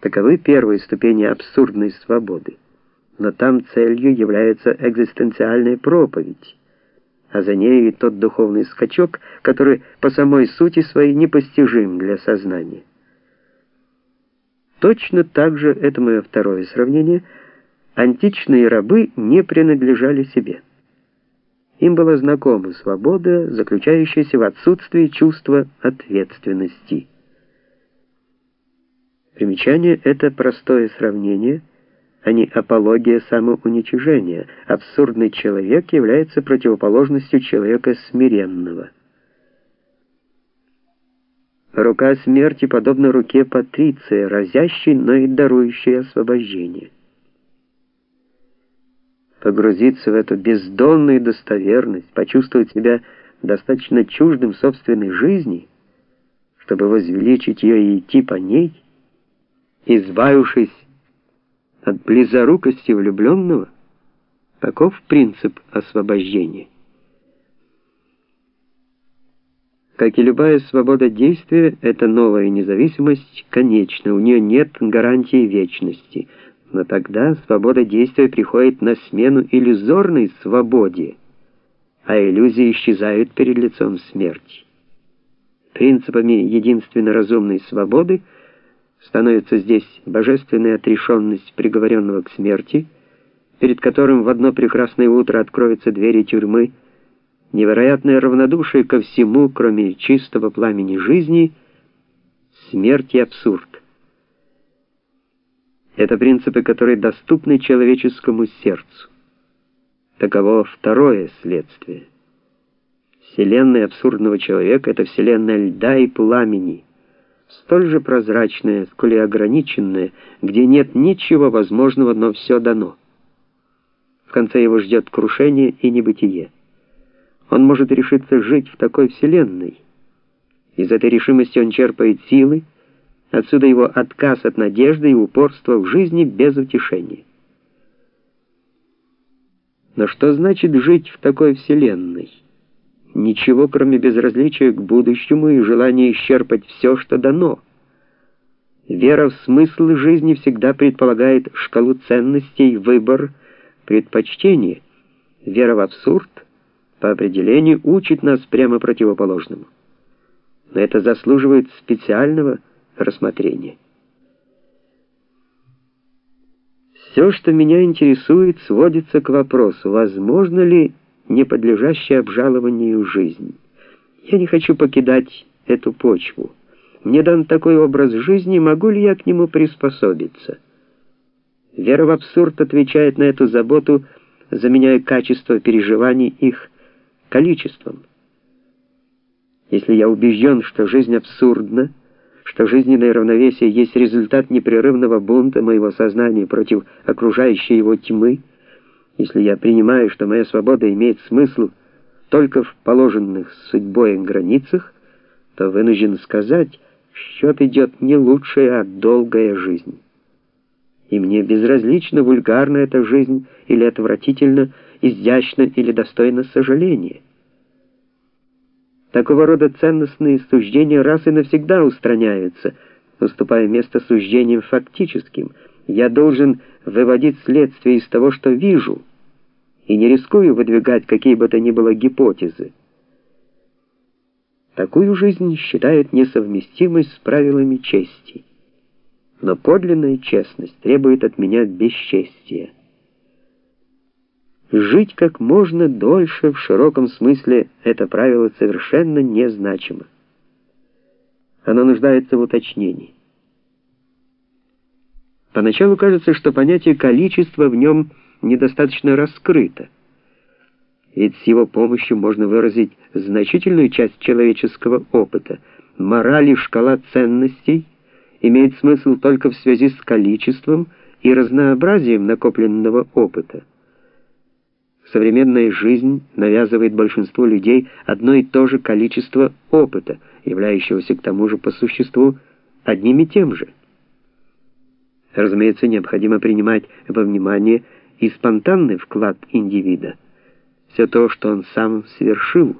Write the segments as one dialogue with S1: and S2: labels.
S1: Таковы первые ступени абсурдной свободы. Но там целью является экзистенциальная проповедь, а за ней и тот духовный скачок, который по самой сути своей непостижим для сознания. Точно так же, это мое второе сравнение, античные рабы не принадлежали себе. Им была знакома свобода, заключающаяся в отсутствии чувства ответственности. Примечание — это простое сравнение, а не апология самоуничижения. Абсурдный человек является противоположностью человека смиренного. Рука смерти подобна руке Патриция, разящей, но и дарующей освобождение погрузиться в эту бездонную достоверность, почувствовать себя достаточно чуждым собственной жизни, чтобы возвеличить ее и идти по ней, избавившись от близорукости влюбленного, таков принцип освобождения. Как и любая свобода действия, эта новая независимость конечна, у нее нет гарантии вечности — но тогда свобода действия приходит на смену иллюзорной свободе, а иллюзии исчезают перед лицом смерти. Принципами единственно разумной свободы становится здесь божественная отрешенность приговоренного к смерти, перед которым в одно прекрасное утро откроются двери тюрьмы, невероятное равнодушие ко всему, кроме чистого пламени жизни, смерть и абсурд. Это принципы, которые доступны человеческому сердцу. Таково второе следствие. Вселенная абсурдного человека — это вселенная льда и пламени, столь же прозрачная, сколь и ограниченная, где нет ничего возможного, но все дано. В конце его ждет крушение и небытие. Он может решиться жить в такой вселенной. Из этой решимости он черпает силы, Отсюда его отказ от надежды и упорство в жизни без утешения. Но что значит жить в такой вселенной? Ничего, кроме безразличия к будущему и желания исчерпать все, что дано. Вера в смысл жизни всегда предполагает шкалу ценностей, выбор, предпочтение. Вера в абсурд по определению учит нас прямо противоположному. Но это заслуживает специального рассмотрения. Все, что меня интересует, сводится к вопросу, возможно ли не подлежащая обжалованию жизнь. Я не хочу покидать эту почву. Мне дан такой образ жизни, могу ли я к нему приспособиться? Вера в абсурд отвечает на эту заботу, заменяя качество переживаний их количеством. Если я убежден, что жизнь абсурдна, что жизненное равновесие есть результат непрерывного бунта моего сознания против окружающей его тьмы, если я принимаю, что моя свобода имеет смысл только в положенных судьбой границах, то вынужден сказать, счет идет не лучшая, а долгая жизнь. И мне безразлично, вульгарна эта жизнь или отвратительно, изящно или достойно сожаления. Такого рода ценностные суждения раз и навсегда устраняются, уступая место суждениям фактическим. Я должен выводить следствие из того, что вижу, и не рискую выдвигать какие бы то ни было гипотезы. Такую жизнь считают несовместимой с правилами чести. Но подлинная честность требует от меня бесчестия. Жить как можно дольше в широком смысле это правило совершенно незначимо. Оно нуждается в уточнении. Поначалу кажется, что понятие количества в нем недостаточно раскрыто. Ведь с его помощью можно выразить значительную часть человеческого опыта. Мораль и шкала ценностей имеет смысл только в связи с количеством и разнообразием накопленного опыта. Современная жизнь навязывает большинству людей одно и то же количество опыта, являющегося к тому же по существу одним и тем же. Разумеется, необходимо принимать во внимание и спонтанный вклад индивида, все то, что он сам совершил,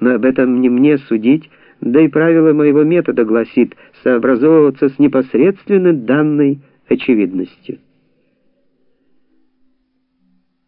S1: но об этом не мне судить, да и правило моего метода гласит сообразовываться с непосредственно данной очевидностью.